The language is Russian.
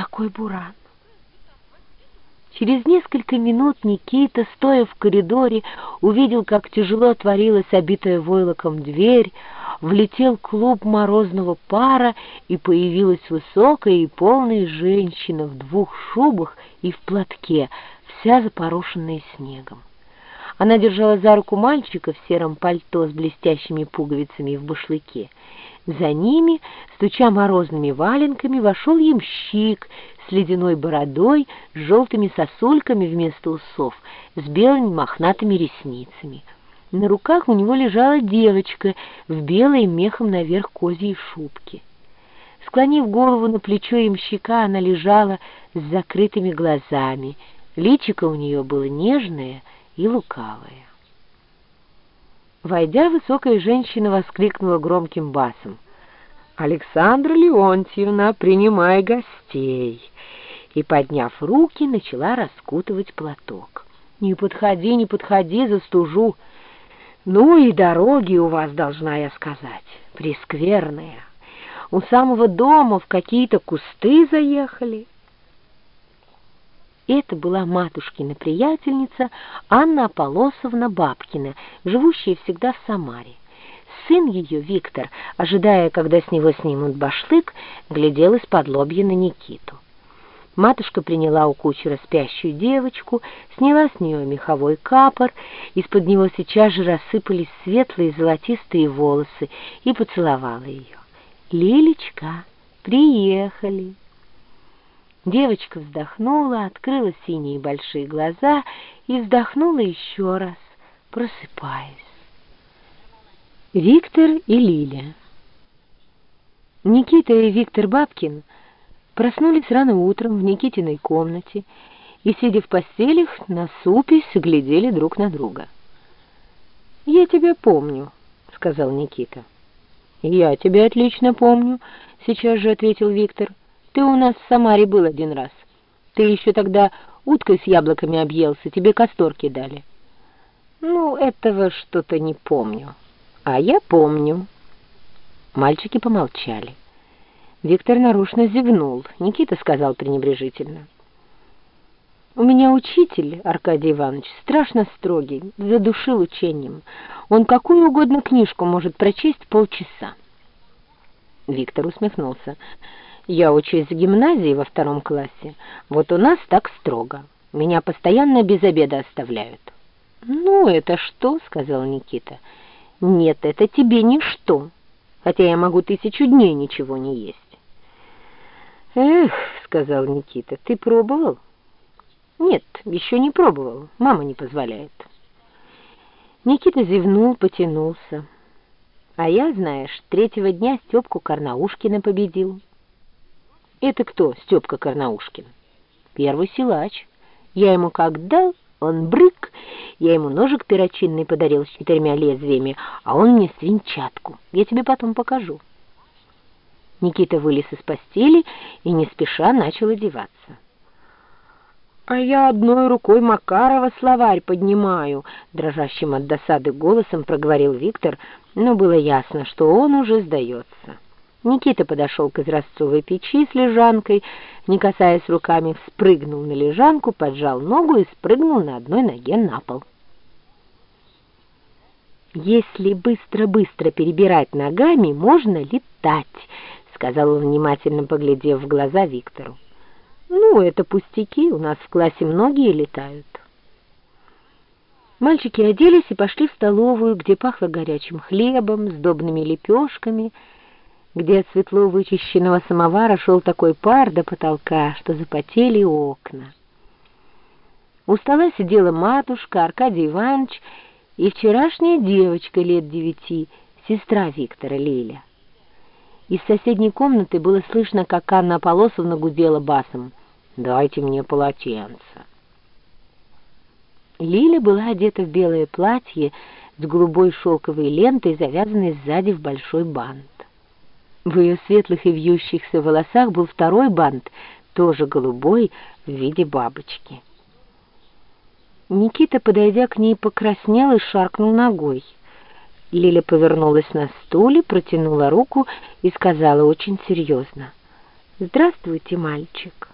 такой буран? Через несколько минут Никита, стоя в коридоре, увидел, как тяжело отворилась обитая войлоком дверь, влетел клуб морозного пара, и появилась высокая и полная женщина в двух шубах и в платке, вся запорошенная снегом. Она держала за руку мальчика в сером пальто с блестящими пуговицами в башлыке. За ними, стуча морозными валенками, вошел ямщик с ледяной бородой, с желтыми сосульками вместо усов, с белыми мохнатыми ресницами. На руках у него лежала девочка в белой мехом наверх козьей шубке. Склонив голову на плечо ямщика, она лежала с закрытыми глазами. Личико у нее было нежное и лукавое. Войдя, высокая женщина воскликнула громким басом. «Александра Леонтьевна, принимай гостей!» И, подняв руки, начала раскутывать платок. «Не подходи, не подходи, застужу!» «Ну и дороги у вас, должна я сказать, прескверные. У самого дома в какие-то кусты заехали». Это была матушкина приятельница Анна Аполосовна Бабкина, живущая всегда в Самаре. Сын ее, Виктор, ожидая, когда с него снимут башлык, глядел из-под лобья на Никиту. Матушка приняла у кучера спящую девочку, сняла с нее меховой капор, из-под него сейчас же рассыпались светлые золотистые волосы и поцеловала ее. «Лилечка, приехали!» Девочка вздохнула, открыла синие большие глаза и вздохнула еще раз, просыпаясь. Виктор и Лиля Никита и Виктор Бабкин проснулись рано утром в Никитиной комнате и, сидя в постелях, насупясь, глядели друг на друга. «Я тебя помню», — сказал Никита. «Я тебя отлично помню», — сейчас же ответил Виктор. Ты у нас в Самаре был один раз. Ты еще тогда уткой с яблоками объелся, тебе касторки дали. Ну, этого что-то не помню. А я помню. Мальчики помолчали. Виктор нарушно зевнул. Никита сказал пренебрежительно. У меня учитель, Аркадий Иванович, страшно строгий, задушил учением. Он какую угодно книжку может прочесть полчаса. Виктор усмехнулся. Я учусь в гимназии во втором классе. Вот у нас так строго. Меня постоянно без обеда оставляют. «Ну, это что?» — сказал Никита. «Нет, это тебе ничто, хотя я могу тысячу дней ничего не есть». «Эх», — сказал Никита, — «ты пробовал?» «Нет, еще не пробовал, мама не позволяет». Никита зевнул, потянулся. «А я, знаешь, третьего дня Степку Карнаушкина победил». Это кто, Степка Карнаушкин? Первый силач. Я ему как дал, он брык. Я ему ножик перочинный подарил с четырьмя лезвиями, а он мне свинчатку. Я тебе потом покажу. Никита вылез из постели и не спеша начал одеваться. «А я одной рукой Макарова словарь поднимаю», — дрожащим от досады голосом проговорил Виктор, но было ясно, что он уже сдается. Никита подошел к изразцовой печи с лежанкой, не касаясь руками, спрыгнул на лежанку, поджал ногу и спрыгнул на одной ноге на пол. «Если быстро-быстро перебирать ногами, можно летать», — сказал он, внимательно поглядев в глаза Виктору. «Ну, это пустяки, у нас в классе многие летают». Мальчики оделись и пошли в столовую, где пахло горячим хлебом, сдобными лепешками — где от светло вычищенного самовара шел такой пар до потолка, что запотели окна. У стола сидела матушка, Аркадий Иванович и вчерашняя девочка лет девяти, сестра Виктора Лиля. Из соседней комнаты было слышно, как Анна Полосовна гудела басом. «Дайте мне полотенце». Лиля была одета в белое платье с голубой шелковой лентой, завязанной сзади в большой бант. В ее светлых и вьющихся волосах был второй бант, тоже голубой, в виде бабочки. Никита, подойдя к ней, покраснел и шаркнул ногой. Лиля повернулась на стуле, протянула руку и сказала очень серьезно. «Здравствуйте, мальчик».